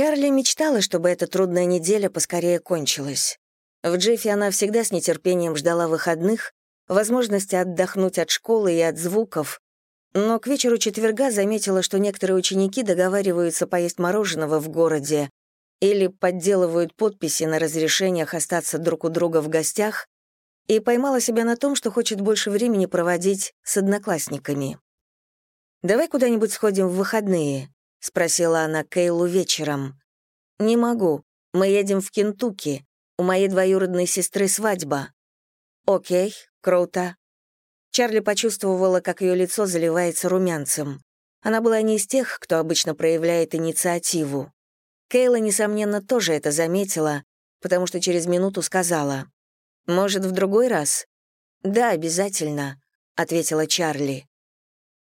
Чарли мечтала, чтобы эта трудная неделя поскорее кончилась. В Джеффе она всегда с нетерпением ждала выходных, возможности отдохнуть от школы и от звуков, но к вечеру четверга заметила, что некоторые ученики договариваются поесть мороженого в городе или подделывают подписи на разрешениях остаться друг у друга в гостях, и поймала себя на том, что хочет больше времени проводить с одноклассниками. «Давай куда-нибудь сходим в выходные», — спросила она Кейлу вечером. «Не могу. Мы едем в Кентукки. У моей двоюродной сестры свадьба». «Окей, круто». Чарли почувствовала, как ее лицо заливается румянцем. Она была не из тех, кто обычно проявляет инициативу. Кейла, несомненно, тоже это заметила, потому что через минуту сказала. «Может, в другой раз?» «Да, обязательно», — ответила Чарли.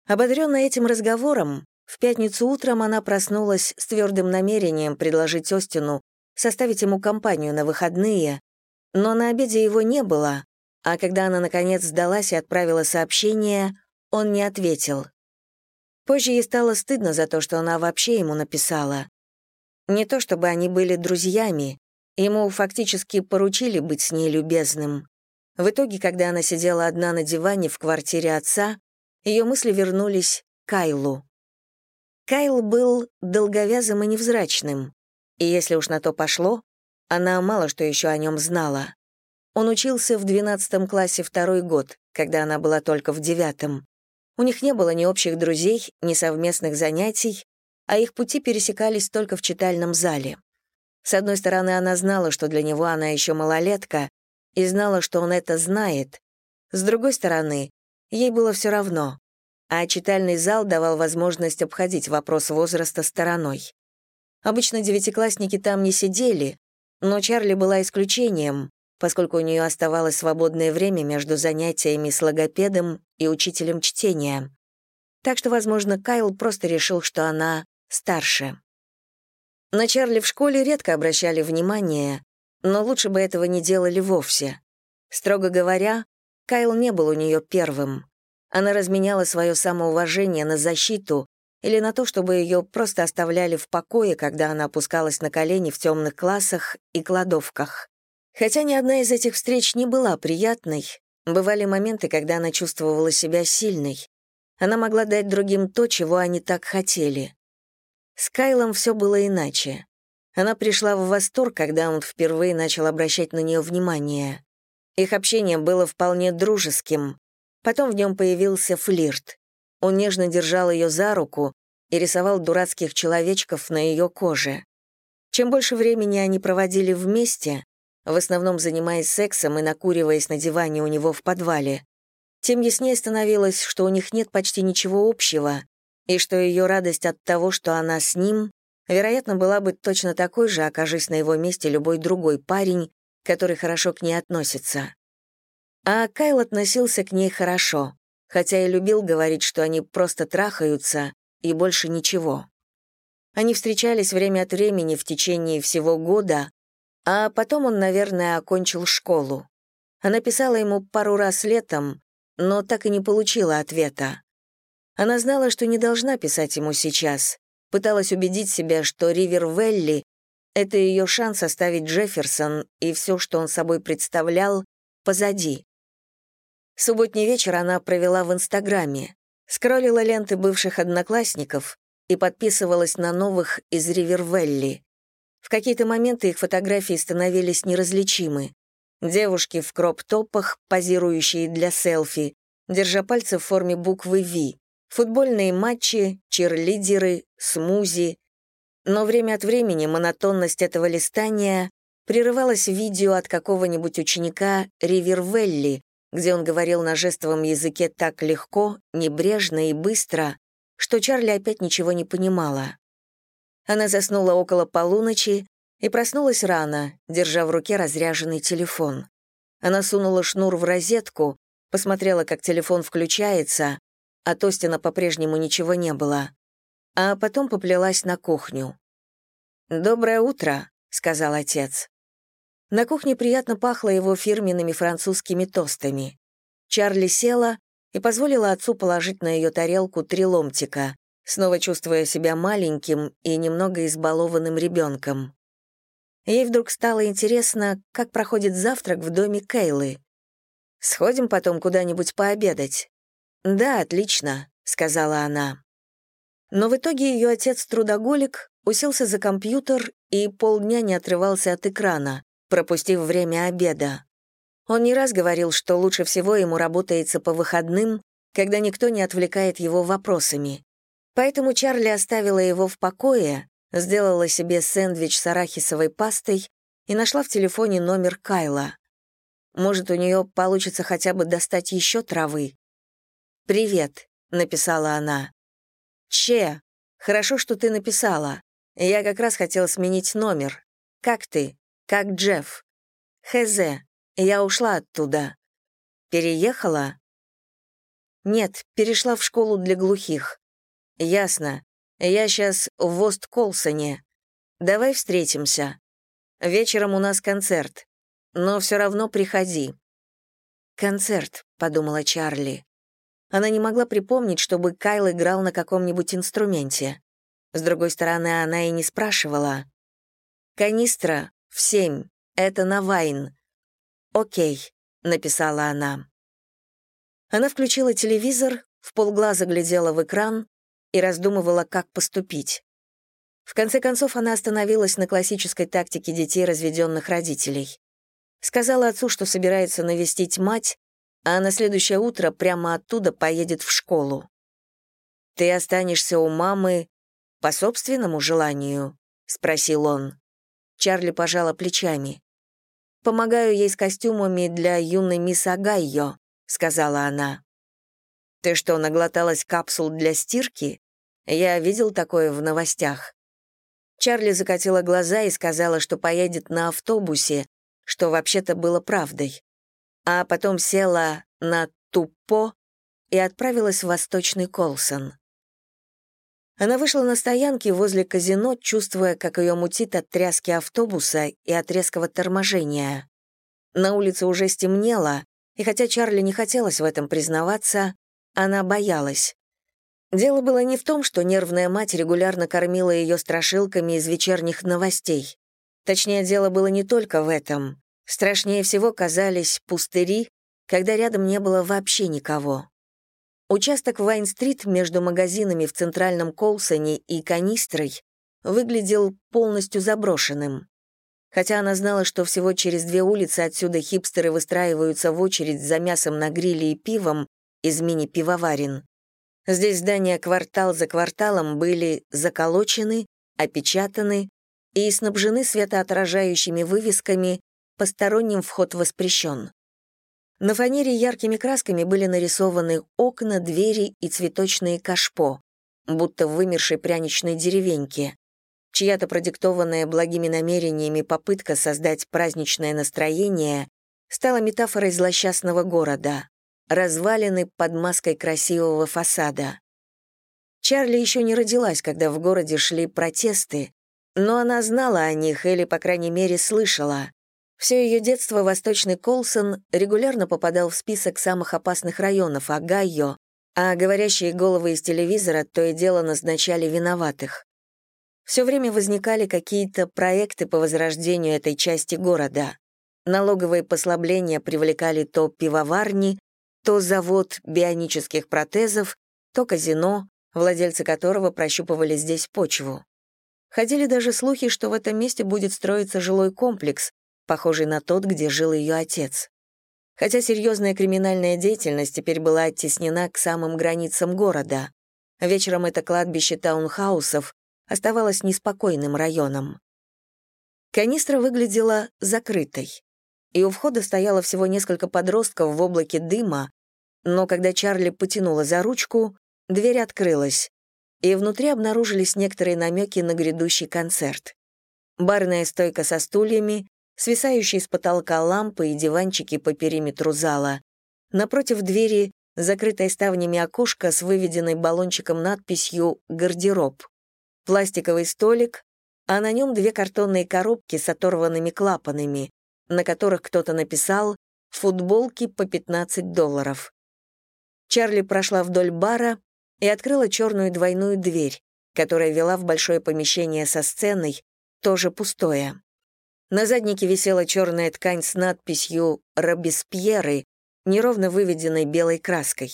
Ободренная этим разговором, в пятницу утром она проснулась с твердым намерением предложить Остину составить ему компанию на выходные, но на обеде его не было, а когда она, наконец, сдалась и отправила сообщение, он не ответил. Позже ей стало стыдно за то, что она вообще ему написала. Не то чтобы они были друзьями, ему фактически поручили быть с ней любезным. В итоге, когда она сидела одна на диване в квартире отца, ее мысли вернулись к Кайлу. Кайл был долговязым и невзрачным, и если уж на то пошло, она мало что еще о нем знала. Он учился в 12 классе второй год, когда она была только в девятом. У них не было ни общих друзей, ни совместных занятий, а их пути пересекались только в читальном зале. С одной стороны, она знала, что для него она еще малолетка, и знала, что он это знает. С другой стороны, ей было все равно а читальный зал давал возможность обходить вопрос возраста стороной. Обычно девятиклассники там не сидели, но Чарли была исключением, поскольку у нее оставалось свободное время между занятиями с логопедом и учителем чтения. Так что, возможно, Кайл просто решил, что она старше. На Чарли в школе редко обращали внимание, но лучше бы этого не делали вовсе. Строго говоря, Кайл не был у нее первым. Она разменяла свое самоуважение на защиту или на то, чтобы ее просто оставляли в покое, когда она опускалась на колени в темных классах и кладовках. Хотя ни одна из этих встреч не была приятной, бывали моменты, когда она чувствовала себя сильной. Она могла дать другим то, чего они так хотели. С Кайлом все было иначе. Она пришла в восторг, когда он впервые начал обращать на нее внимание. Их общение было вполне дружеским, Потом в нем появился флирт. Он нежно держал ее за руку и рисовал дурацких человечков на ее коже. Чем больше времени они проводили вместе, в основном занимаясь сексом и накуриваясь на диване у него в подвале, тем яснее становилось, что у них нет почти ничего общего, и что ее радость от того, что она с ним, вероятно, была бы точно такой же, окажись на его месте любой другой парень, который хорошо к ней относится. А Кайл относился к ней хорошо, хотя и любил говорить, что они просто трахаются и больше ничего. Они встречались время от времени в течение всего года, а потом он, наверное, окончил школу. Она писала ему пару раз летом, но так и не получила ответа. Она знала, что не должна писать ему сейчас, пыталась убедить себя, что Ривер-Велли — это ее шанс оставить Джефферсон и все, что он собой представлял, позади. Субботний вечер она провела в Инстаграме, скроллила ленты бывших одноклассников и подписывалась на новых из Ривервелли. В какие-то моменты их фотографии становились неразличимы. Девушки в кроп-топах, позирующие для селфи, держа пальцы в форме буквы «Ви», футбольные матчи, черлидеры, смузи. Но время от времени монотонность этого листания прерывалась видео от какого-нибудь ученика Ривервелли, где он говорил на жестовом языке так легко, небрежно и быстро, что Чарли опять ничего не понимала. Она заснула около полуночи и проснулась рано, держа в руке разряженный телефон. Она сунула шнур в розетку, посмотрела, как телефон включается, а Тостина по-прежнему ничего не было. А потом поплелась на кухню. «Доброе утро», — сказал отец. На кухне приятно пахло его фирменными французскими тостами. Чарли села и позволила отцу положить на ее тарелку три ломтика, снова чувствуя себя маленьким и немного избалованным ребенком. Ей вдруг стало интересно, как проходит завтрак в доме Кейлы. «Сходим потом куда-нибудь пообедать?» «Да, отлично», — сказала она. Но в итоге ее отец-трудоголик уселся за компьютер и полдня не отрывался от экрана, пропустив время обеда. Он не раз говорил, что лучше всего ему работается по выходным, когда никто не отвлекает его вопросами. Поэтому Чарли оставила его в покое, сделала себе сэндвич с арахисовой пастой и нашла в телефоне номер Кайла. Может, у нее получится хотя бы достать еще травы. «Привет», — написала она. «Че, хорошо, что ты написала. Я как раз хотела сменить номер. Как ты? Как Джефф? Хз, я ушла оттуда. Переехала? Нет, перешла в школу для глухих. Ясно. Я сейчас в Ост-Колсоне. Давай встретимся. Вечером у нас концерт. Но все равно приходи. Концерт, подумала Чарли. Она не могла припомнить, чтобы Кайл играл на каком-нибудь инструменте. С другой стороны, она и не спрашивала. «Канистра в семь. Это на Вайн. «Окей», — написала она. Она включила телевизор, в полглаза глядела в экран и раздумывала, как поступить. В конце концов, она остановилась на классической тактике детей разведенных родителей. Сказала отцу, что собирается навестить мать, а на следующее утро прямо оттуда поедет в школу. «Ты останешься у мамы по собственному желанию?» — спросил он. Чарли пожала плечами. «Помогаю ей с костюмами для юной мисс Огайо», — сказала она. «Ты что, наглоталась капсул для стирки? Я видел такое в новостях». Чарли закатила глаза и сказала, что поедет на автобусе, что вообще-то было правдой. А потом села на тупо и отправилась в Восточный Колсон. Она вышла на стоянке возле казино, чувствуя, как ее мутит от тряски автобуса и от резкого торможения. На улице уже стемнело, и хотя Чарли не хотелось в этом признаваться, она боялась. Дело было не в том, что нервная мать регулярно кормила ее страшилками из вечерних новостей. Точнее, дело было не только в этом. Страшнее всего казались пустыри, когда рядом не было вообще никого. Участок Вайн-стрит между магазинами в центральном Колсоне и канистрой выглядел полностью заброшенным. Хотя она знала, что всего через две улицы отсюда хипстеры выстраиваются в очередь за мясом на гриле и пивом из мини-пивоварен. Здесь здания квартал за кварталом были заколочены, опечатаны и снабжены светоотражающими вывесками «Посторонним вход воспрещен». На фанере яркими красками были нарисованы окна, двери и цветочные кашпо, будто в вымершей пряничной деревеньке. Чья-то продиктованная благими намерениями попытка создать праздничное настроение стала метафорой злосчастного города, развалины под маской красивого фасада. Чарли еще не родилась, когда в городе шли протесты, но она знала о них или, по крайней мере, слышала. Все ее детство Восточный Колсон регулярно попадал в список самых опасных районов Огайо, а говорящие головы из телевизора то и дело назначали виноватых. Все время возникали какие-то проекты по возрождению этой части города. Налоговые послабления привлекали то пивоварни, то завод бионических протезов, то казино, владельцы которого прощупывали здесь почву. Ходили даже слухи, что в этом месте будет строиться жилой комплекс, похожий на тот, где жил ее отец. Хотя серьезная криминальная деятельность теперь была оттеснена к самым границам города. Вечером это кладбище таунхаусов оставалось неспокойным районом. Канистра выглядела закрытой, и у входа стояло всего несколько подростков в облаке дыма, но когда Чарли потянула за ручку, дверь открылась, и внутри обнаружились некоторые намеки на грядущий концерт. Барная стойка со стульями, свисающие с потолка лампы и диванчики по периметру зала. Напротив двери закрытое ставнями окошко с выведенной баллончиком надписью «Гардероб». Пластиковый столик, а на нем две картонные коробки с оторванными клапанами, на которых кто-то написал «Футболки по 15 долларов». Чарли прошла вдоль бара и открыла черную двойную дверь, которая вела в большое помещение со сценой, тоже пустое. На заднике висела черная ткань с надписью «Робеспьеры», неровно выведенной белой краской.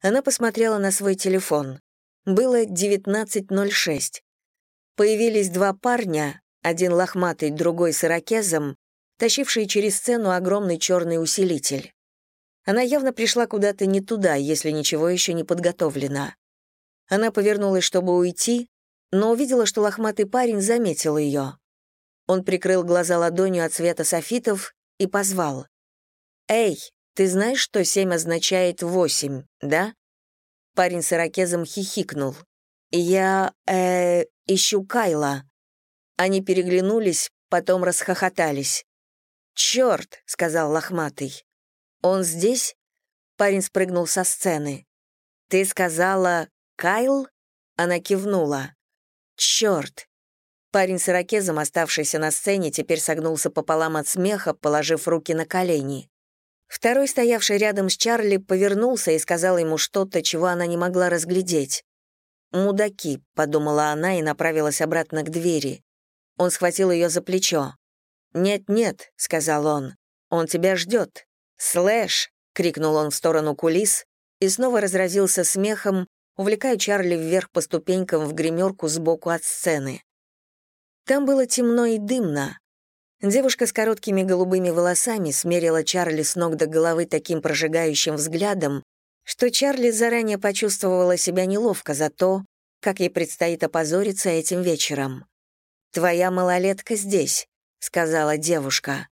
Она посмотрела на свой телефон. Было 19.06. Появились два парня, один лохматый, другой с ирокезом, тащившие через сцену огромный черный усилитель. Она явно пришла куда-то не туда, если ничего еще не подготовлено. Она повернулась, чтобы уйти, но увидела, что лохматый парень заметил ее. Он прикрыл глаза ладонью от цвета софитов и позвал. «Эй, ты знаешь, что семь означает восемь, да?» Парень с ирокезом хихикнул. «Я, э, ищу Кайла». Они переглянулись, потом расхохотались. «Черт!» — сказал лохматый. «Он здесь?» Парень спрыгнул со сцены. «Ты сказала «Кайл»?» Она кивнула. «Черт!» Парень с ирокезом, оставшийся на сцене, теперь согнулся пополам от смеха, положив руки на колени. Второй, стоявший рядом с Чарли, повернулся и сказал ему что-то, чего она не могла разглядеть. «Мудаки», — подумала она и направилась обратно к двери. Он схватил ее за плечо. «Нет-нет», — сказал он, — «он тебя ждет». «Слэш!» — крикнул он в сторону кулис и снова разразился смехом, увлекая Чарли вверх по ступенькам в гримерку сбоку от сцены. Там было темно и дымно, Девушка с короткими голубыми волосами смерила Чарли с ног до головы таким прожигающим взглядом, что Чарли заранее почувствовала себя неловко за то, как ей предстоит опозориться этим вечером. «Твоя малолетка здесь», — сказала девушка.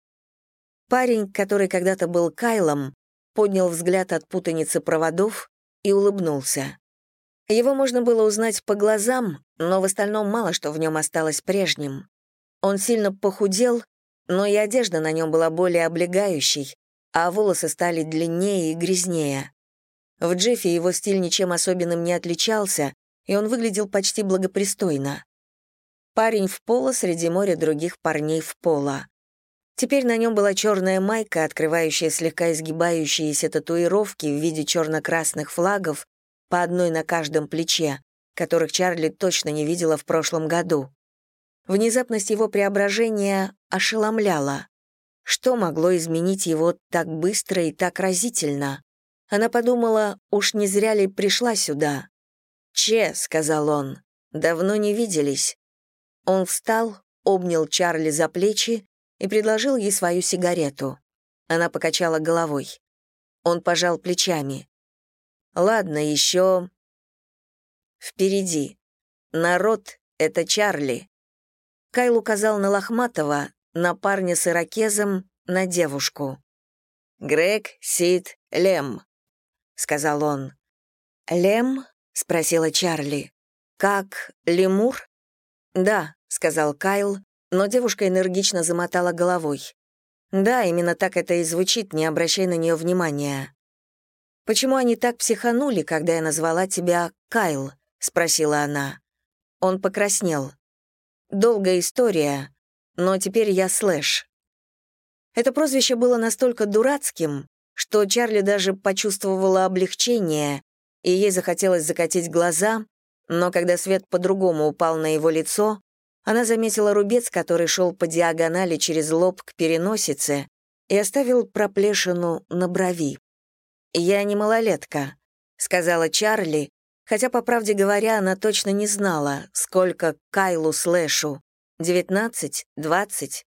Парень, который когда-то был Кайлом, поднял взгляд от путаницы проводов и улыбнулся. Его можно было узнать по глазам, но в остальном мало что в нем осталось прежним. Он сильно похудел но и одежда на нем была более облегающей, а волосы стали длиннее и грязнее. В Джеффе его стиль ничем особенным не отличался, и он выглядел почти благопристойно. Парень в поло среди моря других парней в поло. Теперь на нем была черная майка, открывающая слегка изгибающиеся татуировки в виде черно-красных флагов, по одной на каждом плече, которых Чарли точно не видела в прошлом году. Внезапность его преображения ошеломляла. Что могло изменить его так быстро и так разительно? Она подумала, уж не зря ли пришла сюда. «Че», — сказал он, — «давно не виделись». Он встал, обнял Чарли за плечи и предложил ей свою сигарету. Она покачала головой. Он пожал плечами. «Ладно, еще...» «Впереди. Народ — это Чарли. Кайл указал на Лохматова, на парня с ирокезом, на девушку. «Грег, Сид, Лем», — сказал он. «Лем?» — спросила Чарли. «Как лемур?» «Да», — сказал Кайл, но девушка энергично замотала головой. «Да, именно так это и звучит, не обращай на нее внимания». «Почему они так психанули, когда я назвала тебя Кайл?» — спросила она. Он покраснел. Долгая история, но теперь я Слэш. Это прозвище было настолько дурацким, что Чарли даже почувствовала облегчение, и ей захотелось закатить глаза, но когда свет по-другому упал на его лицо, она заметила рубец, который шел по диагонали через лоб к переносице и оставил проплешину на брови. «Я не малолетка», — сказала Чарли, Хотя, по правде говоря, она точно не знала, сколько Кайлу Слэшу. Девятнадцать? Двадцать?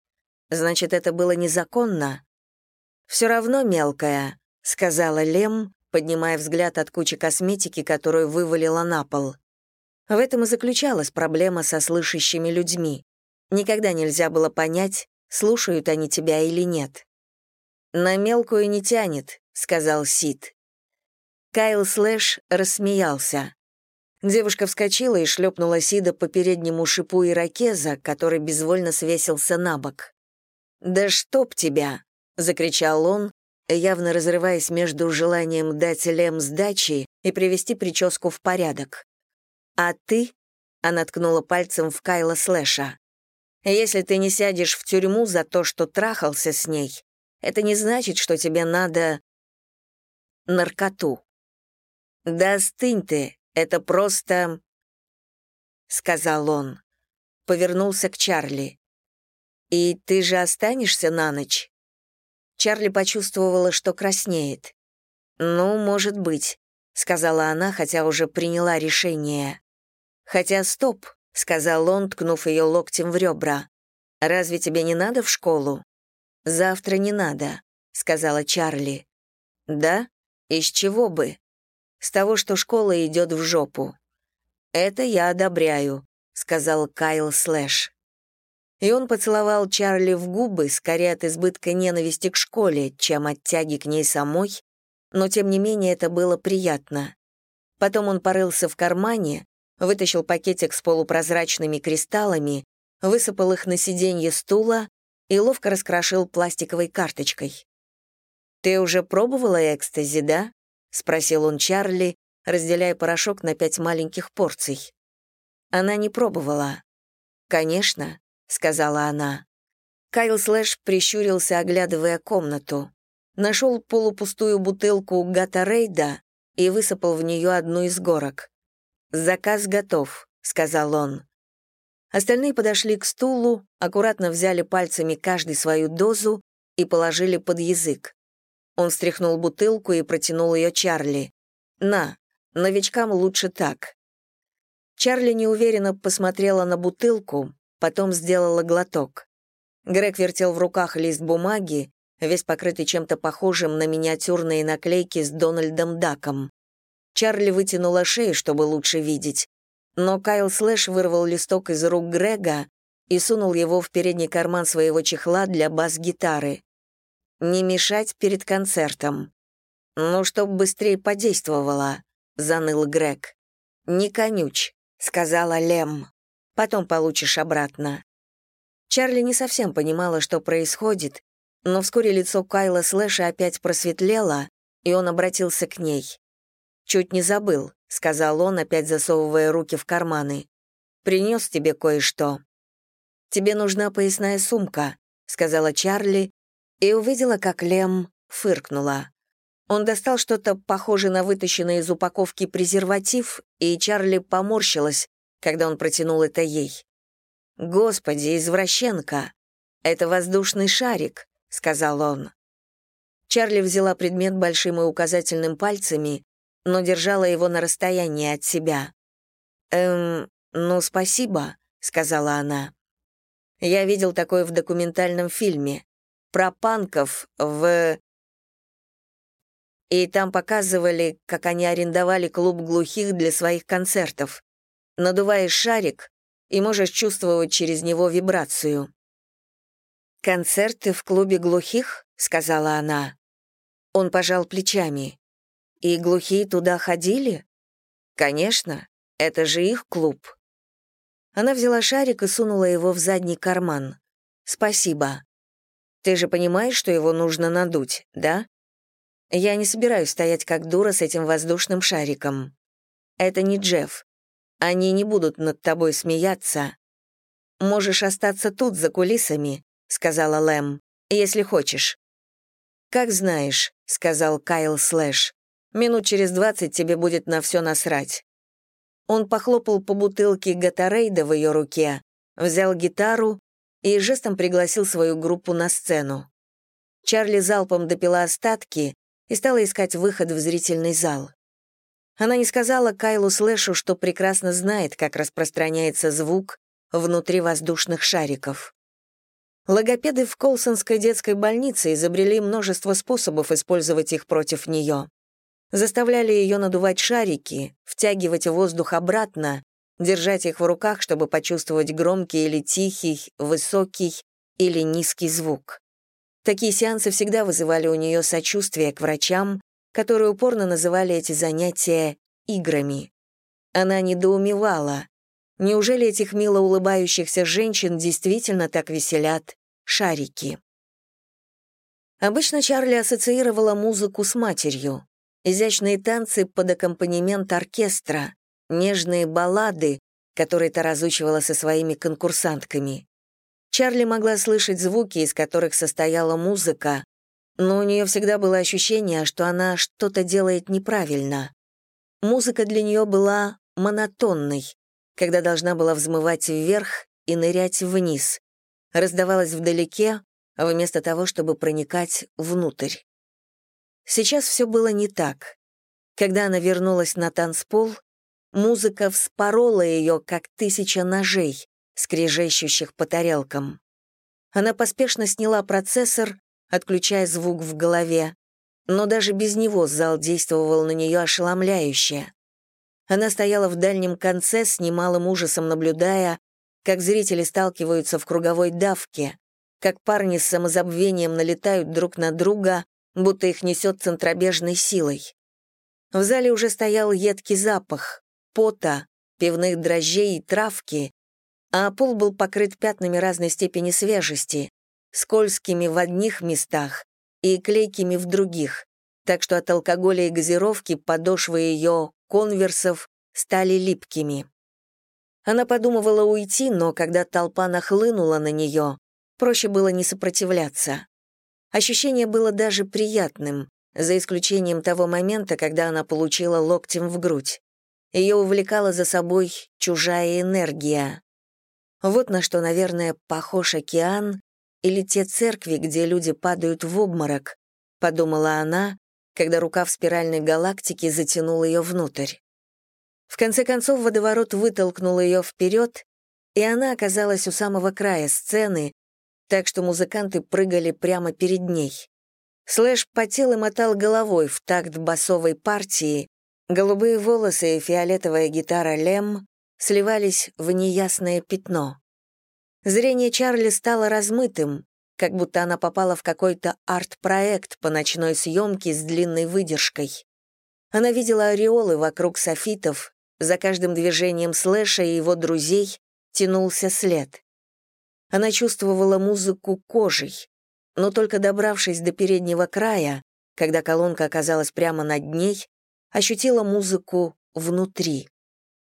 Значит, это было незаконно? «Все равно мелкая», — сказала Лем, поднимая взгляд от кучи косметики, которую вывалила на пол. В этом и заключалась проблема со слышащими людьми. Никогда нельзя было понять, слушают они тебя или нет. «На мелкую не тянет», — сказал Сид. Кайл Слэш рассмеялся. Девушка вскочила и шлепнула Сида по переднему шипу иракеза, который безвольно свесился на бок. «Да чтоб тебя!» — закричал он, явно разрываясь между желанием дать Лем сдачи и привести прическу в порядок. «А ты?» — она ткнула пальцем в Кайла Слэша. «Если ты не сядешь в тюрьму за то, что трахался с ней, это не значит, что тебе надо...» наркоту. «Да стынь ты, это просто...» — сказал он. Повернулся к Чарли. «И ты же останешься на ночь?» Чарли почувствовала, что краснеет. «Ну, может быть», — сказала она, хотя уже приняла решение. «Хотя стоп», — сказал он, ткнув ее локтем в ребра. «Разве тебе не надо в школу?» «Завтра не надо», — сказала Чарли. «Да? Из чего бы?» «С того, что школа идет в жопу». «Это я одобряю», — сказал Кайл Слэш. И он поцеловал Чарли в губы, скорее от избытка ненависти к школе, чем от тяги к ней самой, но тем не менее это было приятно. Потом он порылся в кармане, вытащил пакетик с полупрозрачными кристаллами, высыпал их на сиденье стула и ловко раскрошил пластиковой карточкой. «Ты уже пробовала экстази, да?» — спросил он Чарли, разделяя порошок на пять маленьких порций. Она не пробовала. «Конечно», — сказала она. Кайл Слэш прищурился, оглядывая комнату. Нашел полупустую бутылку Гатарейда и высыпал в нее одну из горок. «Заказ готов», — сказал он. Остальные подошли к стулу, аккуратно взяли пальцами каждый свою дозу и положили под язык. Он встряхнул бутылку и протянул ее Чарли. «На, новичкам лучше так». Чарли неуверенно посмотрела на бутылку, потом сделала глоток. Грег вертел в руках лист бумаги, весь покрытый чем-то похожим на миниатюрные наклейки с Дональдом Даком. Чарли вытянула шею, чтобы лучше видеть, но Кайл Слэш вырвал листок из рук Грега и сунул его в передний карман своего чехла для бас-гитары. «Не мешать перед концертом». «Ну, чтоб быстрее подействовало», — заныл Грег. «Не конюч», — сказала Лем. «Потом получишь обратно». Чарли не совсем понимала, что происходит, но вскоре лицо Кайла Слэша опять просветлело, и он обратился к ней. «Чуть не забыл», — сказал он, опять засовывая руки в карманы. «Принес тебе кое-что». «Тебе нужна поясная сумка», — сказала Чарли, и увидела, как Лем фыркнула. Он достал что-то похожее на вытащенный из упаковки презерватив, и Чарли поморщилась, когда он протянул это ей. «Господи, извращенка! Это воздушный шарик», — сказал он. Чарли взяла предмет большим и указательным пальцами но держала его на расстоянии от себя. «Эм, ну, спасибо», — сказала она. «Я видел такое в документальном фильме. Про панков в...» И там показывали, как они арендовали клуб глухих для своих концертов. Надуваешь шарик и можешь чувствовать через него вибрацию. «Концерты в клубе глухих?» — сказала она. Он пожал плечами. И глухие туда ходили? Конечно, это же их клуб. Она взяла шарик и сунула его в задний карман. Спасибо. Ты же понимаешь, что его нужно надуть, да? Я не собираюсь стоять как дура с этим воздушным шариком. Это не Джефф. Они не будут над тобой смеяться. Можешь остаться тут, за кулисами, сказала Лэм, если хочешь. Как знаешь, сказал Кайл Слэш. Минут через двадцать тебе будет на все насрать». Он похлопал по бутылке Гатарейда в ее руке, взял гитару и жестом пригласил свою группу на сцену. Чарли залпом допила остатки и стала искать выход в зрительный зал. Она не сказала Кайлу Слэшу, что прекрасно знает, как распространяется звук внутри воздушных шариков. Логопеды в Колсонской детской больнице изобрели множество способов использовать их против нее заставляли ее надувать шарики, втягивать воздух обратно, держать их в руках, чтобы почувствовать громкий или тихий, высокий или низкий звук. Такие сеансы всегда вызывали у нее сочувствие к врачам, которые упорно называли эти занятия играми. Она недоумевала. Неужели этих мило улыбающихся женщин действительно так веселят шарики? Обычно Чарли ассоциировала музыку с матерью изящные танцы под аккомпанемент оркестра, нежные баллады, которые та разучивала со своими конкурсантками. Чарли могла слышать звуки, из которых состояла музыка, но у нее всегда было ощущение, что она что-то делает неправильно. Музыка для нее была монотонной, когда должна была взмывать вверх и нырять вниз, раздавалась вдалеке, вместо того, чтобы проникать внутрь. Сейчас все было не так. Когда она вернулась на танцпол, музыка вспорола ее, как тысяча ножей, скрежещущих по тарелкам. Она поспешно сняла процессор, отключая звук в голове, но даже без него зал действовал на нее ошеломляюще. Она стояла в дальнем конце, с немалым ужасом наблюдая, как зрители сталкиваются в круговой давке, как парни с самозабвением налетают друг на друга, будто их несет центробежной силой. В зале уже стоял едкий запах, пота, пивных дрожжей и травки, а пол был покрыт пятнами разной степени свежести, скользкими в одних местах и клейкими в других, так что от алкоголя и газировки подошвы ее конверсов стали липкими. Она подумывала уйти, но когда толпа нахлынула на нее, проще было не сопротивляться. Ощущение было даже приятным, за исключением того момента, когда она получила локтем в грудь. Ее увлекала за собой чужая энергия. Вот на что, наверное, похож океан или те церкви, где люди падают в обморок, подумала она, когда рука в спиральной галактике затянула ее внутрь. В конце концов водоворот вытолкнул ее вперед, и она оказалась у самого края сцены, так что музыканты прыгали прямо перед ней. Слэш потел и мотал головой в такт басовой партии, голубые волосы и фиолетовая гитара Лем сливались в неясное пятно. Зрение Чарли стало размытым, как будто она попала в какой-то арт-проект по ночной съемке с длинной выдержкой. Она видела ореолы вокруг софитов, за каждым движением Слэша и его друзей тянулся след. Она чувствовала музыку кожей, но только добравшись до переднего края, когда колонка оказалась прямо над ней, ощутила музыку внутри.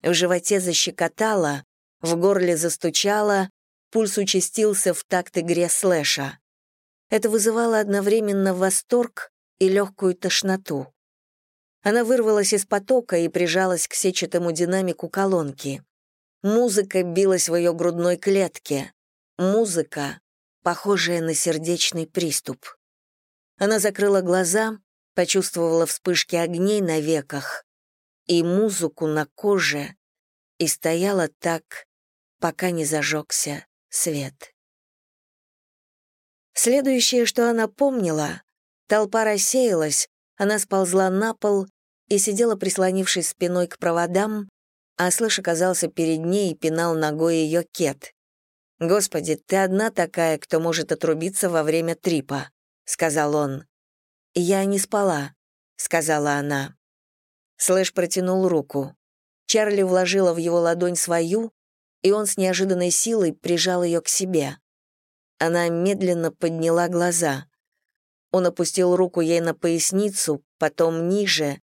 В животе защекотало, в горле застучало, пульс участился в такт игре слэша. Это вызывало одновременно восторг и легкую тошноту. Она вырвалась из потока и прижалась к сетчатому динамику колонки. Музыка билась в ее грудной клетке. Музыка, похожая на сердечный приступ. Она закрыла глаза, почувствовала вспышки огней на веках и музыку на коже и стояла так, пока не зажегся свет. Следующее, что она помнила, толпа рассеялась, она сползла на пол и сидела, прислонившись спиной к проводам, а Слэш оказался перед ней и пинал ногой ее кет. «Господи, ты одна такая, кто может отрубиться во время трипа», — сказал он. «Я не спала», — сказала она. Слэш протянул руку. Чарли вложила в его ладонь свою, и он с неожиданной силой прижал ее к себе. Она медленно подняла глаза. Он опустил руку ей на поясницу, потом ниже,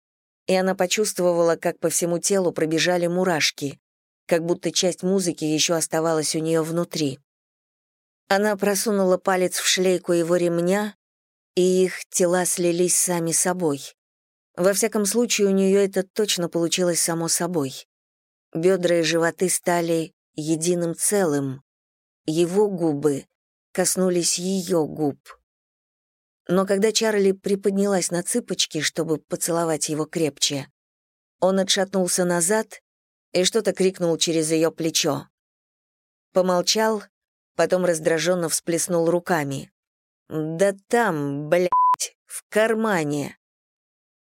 и она почувствовала, как по всему телу пробежали мурашки как будто часть музыки еще оставалась у нее внутри. Она просунула палец в шлейку его ремня, и их тела слились сами собой. Во всяком случае, у нее это точно получилось само собой. Бедра и животы стали единым целым. Его губы коснулись ее губ. Но когда Чарли приподнялась на цыпочки, чтобы поцеловать его крепче, он отшатнулся назад и что-то крикнул через ее плечо. Помолчал, потом раздраженно всплеснул руками. «Да там, блядь, в кармане!»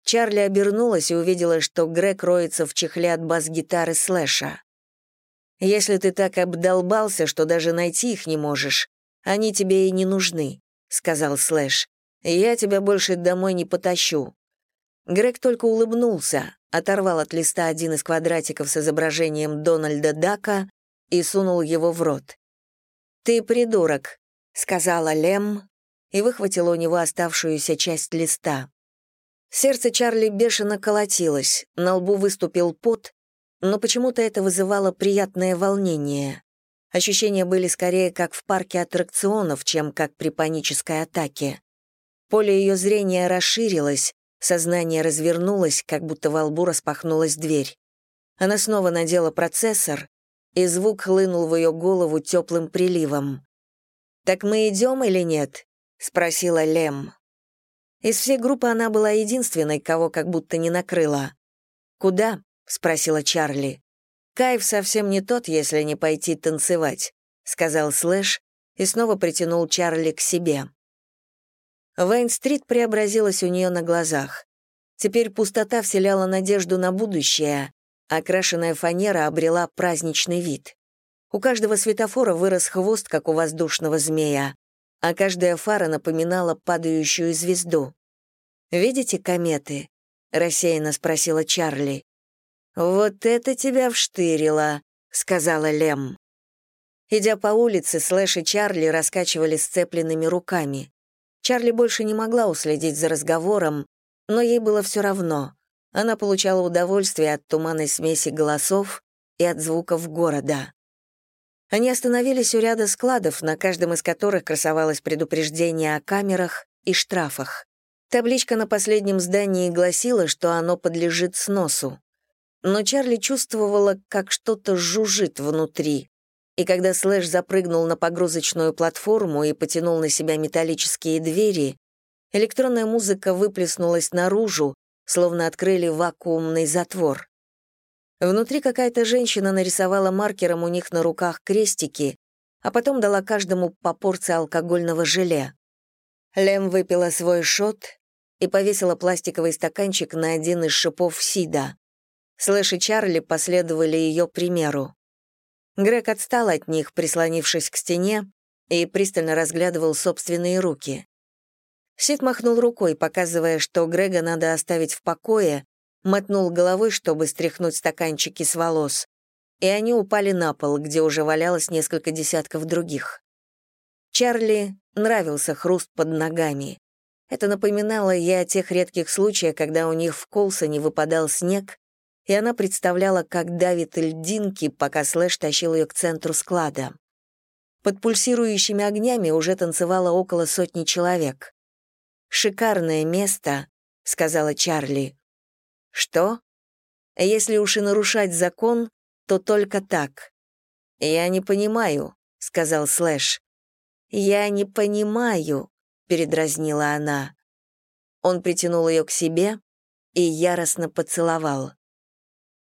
Чарли обернулась и увидела, что Грег роется в чехле от бас-гитары Слэша. «Если ты так обдолбался, что даже найти их не можешь, они тебе и не нужны», — сказал Слэш. «Я тебя больше домой не потащу». Грег только улыбнулся, оторвал от листа один из квадратиков с изображением Дональда Дака и сунул его в рот. «Ты придурок», — сказала Лем и выхватила у него оставшуюся часть листа. Сердце Чарли бешено колотилось, на лбу выступил пот, но почему-то это вызывало приятное волнение. Ощущения были скорее как в парке аттракционов, чем как при панической атаке. Поле ее зрения расширилось, Сознание развернулось, как будто во лбу распахнулась дверь. Она снова надела процессор, и звук хлынул в ее голову теплым приливом. «Так мы идем или нет?» — спросила Лем. Из всей группы она была единственной, кого как будто не накрыла. «Куда?» — спросила Чарли. «Кайф совсем не тот, если не пойти танцевать», — сказал Слэш и снова притянул Чарли к себе. Вейн-стрит преобразилась у нее на глазах. Теперь пустота вселяла надежду на будущее, а окрашенная фанера обрела праздничный вид. У каждого светофора вырос хвост, как у воздушного змея, а каждая фара напоминала падающую звезду. «Видите кометы?» — рассеянно спросила Чарли. «Вот это тебя вштырило», — сказала Лем. Идя по улице, Слэш и Чарли раскачивали сцепленными руками. Чарли больше не могла уследить за разговором, но ей было все равно. Она получала удовольствие от туманной смеси голосов и от звуков города. Они остановились у ряда складов, на каждом из которых красовалось предупреждение о камерах и штрафах. Табличка на последнем здании гласила, что оно подлежит сносу. Но Чарли чувствовала, как что-то жужжит внутри. И когда Слэш запрыгнул на погрузочную платформу и потянул на себя металлические двери, электронная музыка выплеснулась наружу, словно открыли вакуумный затвор. Внутри какая-то женщина нарисовала маркером у них на руках крестики, а потом дала каждому по порции алкогольного желе. Лем выпила свой шот и повесила пластиковый стаканчик на один из шипов Сида. Слэш и Чарли последовали ее примеру. Грег отстал от них, прислонившись к стене, и пристально разглядывал собственные руки. Сид махнул рукой, показывая, что Грега надо оставить в покое, мотнул головой, чтобы стряхнуть стаканчики с волос, и они упали на пол, где уже валялось несколько десятков других. Чарли нравился хруст под ногами. Это напоминало ей о тех редких случаях, когда у них в Колсоне выпадал снег, и она представляла, как давит льдинки, пока Слэш тащил ее к центру склада. Под пульсирующими огнями уже танцевало около сотни человек. «Шикарное место», — сказала Чарли. «Что? Если уж и нарушать закон, то только так». «Я не понимаю», — сказал Слэш. «Я не понимаю», — передразнила она. Он притянул ее к себе и яростно поцеловал.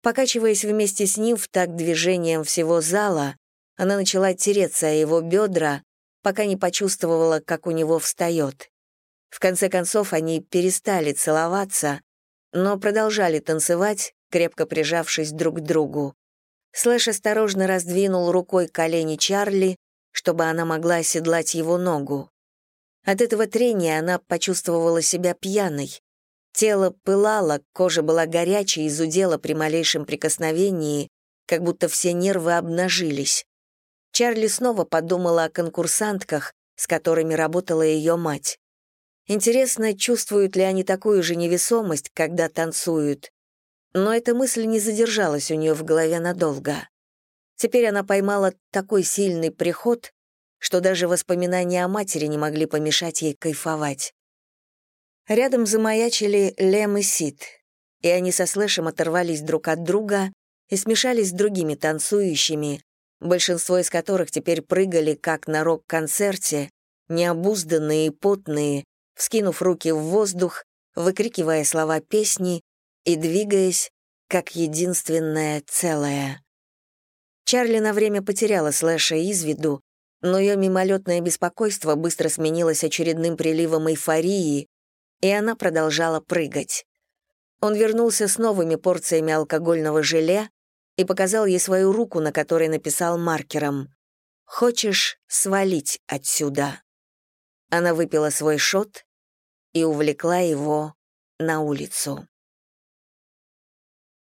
Покачиваясь вместе с ним в такт движением всего зала, она начала тереться о его бедра, пока не почувствовала, как у него встает. В конце концов, они перестали целоваться, но продолжали танцевать, крепко прижавшись друг к другу. Слэш осторожно раздвинул рукой колени Чарли, чтобы она могла оседлать его ногу. От этого трения она почувствовала себя пьяной. Тело пылало, кожа была горячей и зудела при малейшем прикосновении, как будто все нервы обнажились. Чарли снова подумала о конкурсантках, с которыми работала ее мать. Интересно, чувствуют ли они такую же невесомость, когда танцуют. Но эта мысль не задержалась у нее в голове надолго. Теперь она поймала такой сильный приход, что даже воспоминания о матери не могли помешать ей кайфовать. Рядом замаячили Лем и Сид, и они со Слэшем оторвались друг от друга и смешались с другими танцующими, большинство из которых теперь прыгали, как на рок-концерте, необузданные и потные, вскинув руки в воздух, выкрикивая слова песни и двигаясь, как единственное целое. Чарли на время потеряла Слэша из виду, но ее мимолетное беспокойство быстро сменилось очередным приливом эйфории, и она продолжала прыгать. Он вернулся с новыми порциями алкогольного желе и показал ей свою руку, на которой написал маркером «Хочешь свалить отсюда?» Она выпила свой шот и увлекла его на улицу.